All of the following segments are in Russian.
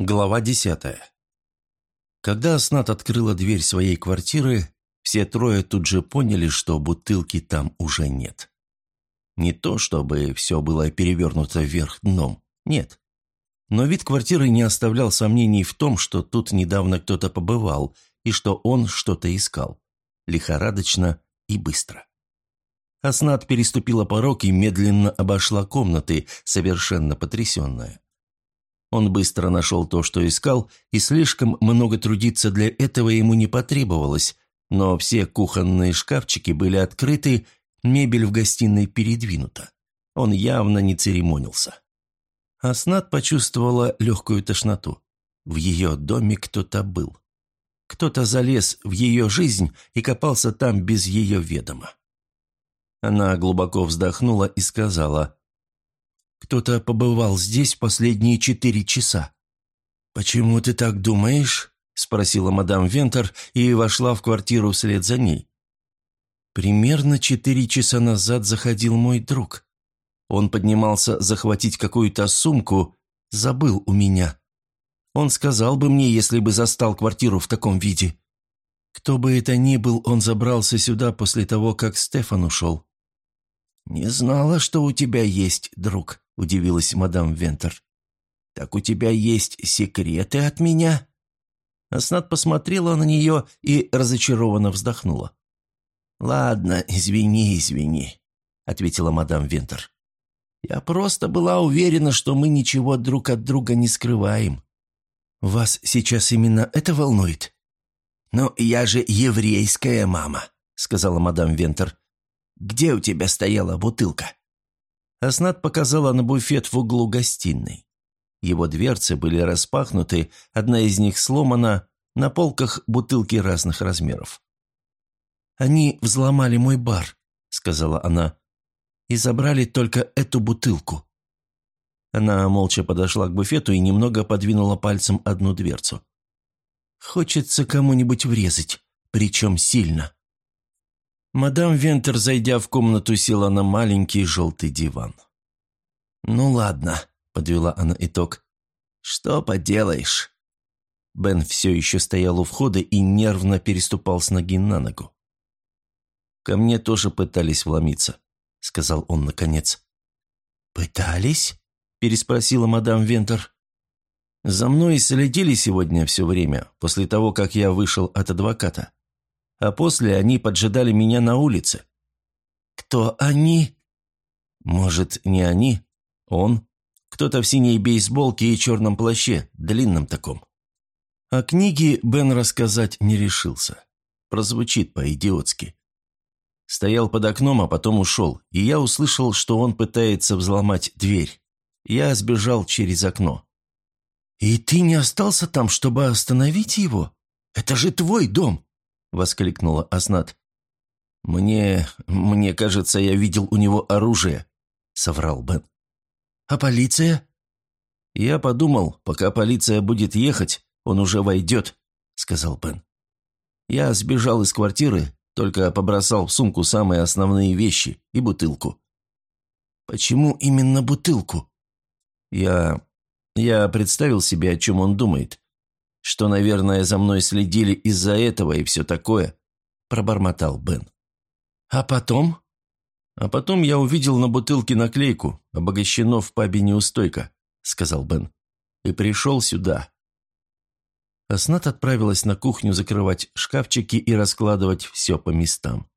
Глава десятая. Когда Аснат открыла дверь своей квартиры, все трое тут же поняли, что бутылки там уже нет. Не то, чтобы все было перевернуто вверх дном, нет. Но вид квартиры не оставлял сомнений в том, что тут недавно кто-то побывал и что он что-то искал. Лихорадочно и быстро. Аснат переступила порог и медленно обошла комнаты, совершенно потрясенная. Он быстро нашел то, что искал, и слишком много трудиться для этого ему не потребовалось, но все кухонные шкафчики были открыты, мебель в гостиной передвинута. Он явно не церемонился. Аснат почувствовала легкую тошноту. В ее доме кто-то был. Кто-то залез в ее жизнь и копался там без ее ведома. Она глубоко вздохнула и сказала, кто-то побывал здесь последние четыре часа». «Почему ты так думаешь?» – спросила мадам Вентер и вошла в квартиру вслед за ней. «Примерно четыре часа назад заходил мой друг. Он поднимался захватить какую-то сумку, забыл у меня. Он сказал бы мне, если бы застал квартиру в таком виде. Кто бы это ни был, он забрался сюда после того, как Стефан ушел». «Не знала, что у тебя есть друг», – удивилась мадам Вентер. «Так у тебя есть секреты от меня?» Аснат посмотрела на нее и разочарованно вздохнула. «Ладно, извини, извини», — ответила мадам Вентер. «Я просто была уверена, что мы ничего друг от друга не скрываем». «Вас сейчас именно это волнует?» «Ну, я же еврейская мама», — сказала мадам Вентер. «Где у тебя стояла бутылка?» Аснат показала на буфет в углу гостиной. Его дверцы были распахнуты, одна из них сломана, на полках бутылки разных размеров. «Они взломали мой бар», — сказала она, — «и забрали только эту бутылку». Она молча подошла к буфету и немного подвинула пальцем одну дверцу. «Хочется кому-нибудь врезать, причем сильно». Мадам Вентер, зайдя в комнату, села на маленький желтый диван. «Ну ладно», — подвела она итог. «Что поделаешь?» Бен все еще стоял у входа и нервно переступал с ноги на ногу. «Ко мне тоже пытались вломиться», — сказал он наконец. «Пытались?» — переспросила мадам Вентер. «За мной следили сегодня все время, после того, как я вышел от адвоката а после они поджидали меня на улице. Кто они? Может, не они? Он? Кто-то в синей бейсболке и черном плаще, длинном таком. О книге Бен рассказать не решился. Прозвучит по-идиотски. Стоял под окном, а потом ушел, и я услышал, что он пытается взломать дверь. Я сбежал через окно. «И ты не остался там, чтобы остановить его? Это же твой дом!» Воскликнула Аснат. «Мне... мне кажется, я видел у него оружие», — соврал Бен. «А полиция?» «Я подумал, пока полиция будет ехать, он уже войдет», — сказал Бен. «Я сбежал из квартиры, только побросал в сумку самые основные вещи и бутылку». «Почему именно бутылку?» «Я... я представил себе, о чем он думает что, наверное, за мной следили из-за этого и все такое», – пробормотал Бен. «А потом?» «А потом я увидел на бутылке наклейку «Обогащено в пабе неустойка», – сказал Бен. «И пришел сюда». Аснат отправилась на кухню закрывать шкафчики и раскладывать все по местам.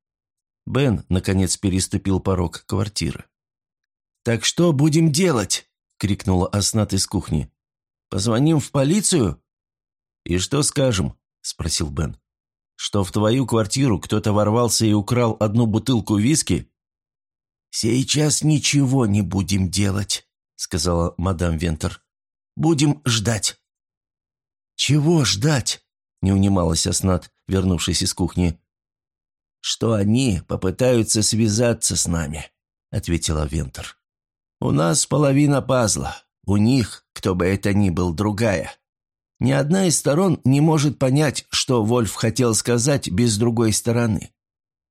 Бен, наконец, переступил порог квартиры. «Так что будем делать?» – крикнула Аснат из кухни. «Позвоним в полицию?» «И что скажем?» – спросил Бен. «Что в твою квартиру кто-то ворвался и украл одну бутылку виски?» «Сейчас ничего не будем делать», – сказала мадам Вентер. «Будем ждать». «Чего ждать?» – не унималась Аснат, вернувшись из кухни. «Что они попытаются связаться с нами», – ответила Вентер. «У нас половина пазла, у них, кто бы это ни был, другая. Ни одна из сторон не может понять, что Вольф хотел сказать без другой стороны.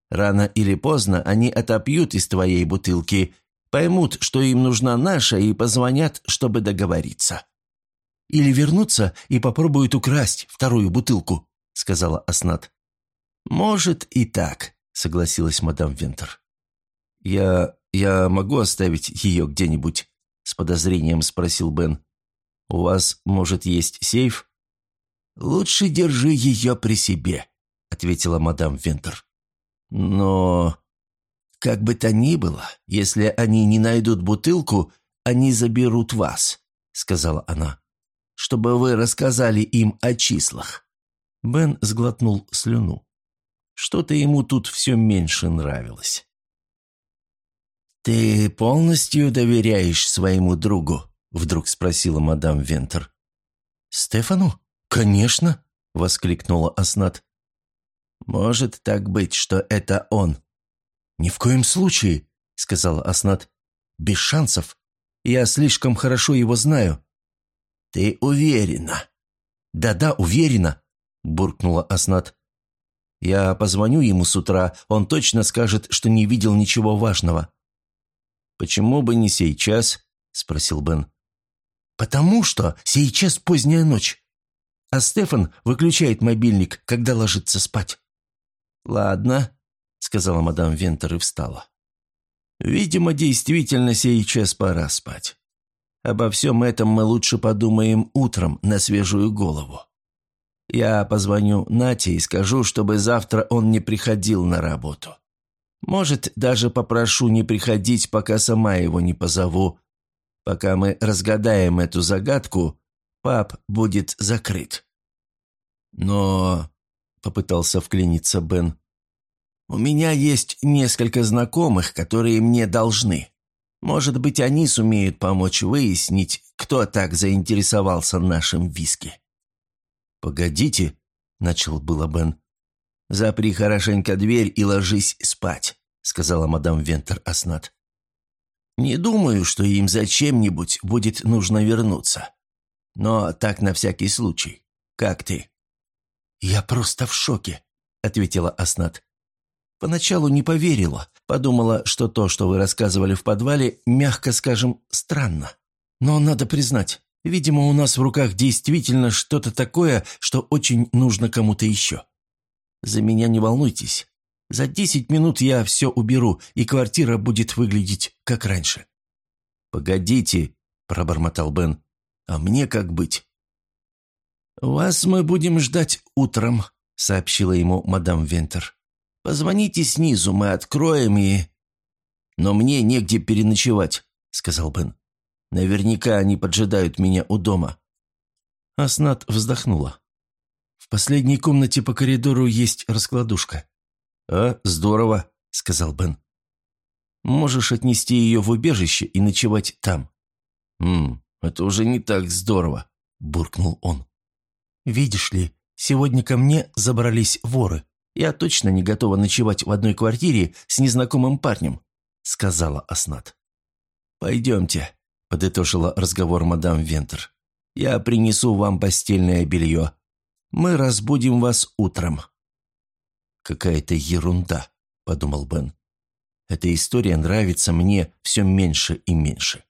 Рано или поздно они отопьют из твоей бутылки, поймут, что им нужна наша, и позвонят, чтобы договориться. Или вернутся и попробуют украсть вторую бутылку», — сказала Аснат. «Может и так», — согласилась мадам Вентер. «Я... я могу оставить ее где-нибудь?» — с подозрением спросил Бен. «У вас, может, есть сейф?» «Лучше держи ее при себе», — ответила мадам Вентер. «Но...» «Как бы то ни было, если они не найдут бутылку, они заберут вас», — сказала она, «чтобы вы рассказали им о числах». Бен сглотнул слюну. Что-то ему тут все меньше нравилось. «Ты полностью доверяешь своему другу?» — вдруг спросила мадам Вентер. «Стефану? Конечно!» — воскликнула Аснат. «Может так быть, что это он?» «Ни в коем случае», — сказала Аснат. «Без шансов. Я слишком хорошо его знаю». «Ты уверена?» «Да-да, уверена», — буркнула Аснат. «Я позвоню ему с утра, он точно скажет, что не видел ничего важного». «Почему бы не сейчас?» — спросил Бен. «Потому что сейчас поздняя ночь, а Стефан выключает мобильник, когда ложится спать». «Ладно», — сказала мадам Вентер и встала. «Видимо, действительно сейчас пора спать. Обо всем этом мы лучше подумаем утром на свежую голову. Я позвоню Нате и скажу, чтобы завтра он не приходил на работу. Может, даже попрошу не приходить, пока сама его не позову. Пока мы разгадаем эту загадку, пап будет закрыт». «Но...» — попытался вклиниться Бен. У меня есть несколько знакомых, которые мне должны. Может быть, они сумеют помочь выяснить, кто так заинтересовался нашим виски». «Погодите», — начал было Бен. «Запри хорошенько дверь и ложись спать», — сказала мадам Вентер Аснат. «Не думаю, что им зачем-нибудь будет нужно вернуться. Но так на всякий случай. Как ты?» «Я просто в шоке», — ответила Аснат. Поначалу не поверила, подумала, что то, что вы рассказывали в подвале, мягко скажем, странно. Но надо признать, видимо, у нас в руках действительно что-то такое, что очень нужно кому-то еще. За меня не волнуйтесь. За десять минут я все уберу, и квартира будет выглядеть как раньше». «Погодите», — пробормотал Бен, — «а мне как быть?» «Вас мы будем ждать утром», — сообщила ему мадам Вентер. Позвоните снизу, мы откроем и...» «Но мне негде переночевать», — сказал Бен. «Наверняка они поджидают меня у дома». Аснат вздохнула. «В последней комнате по коридору есть раскладушка». «А, здорово», — сказал Бен. «Можешь отнести ее в убежище и ночевать там». «Ммм, это уже не так здорово», — буркнул он. «Видишь ли, сегодня ко мне забрались воры», я точно не готова ночевать в одной квартире с незнакомым парнем», — сказала Аснат. «Пойдемте», — подытожила разговор мадам Вентер. «Я принесу вам постельное белье. Мы разбудим вас утром». «Какая-то ерунда», — подумал Бен. «Эта история нравится мне все меньше и меньше».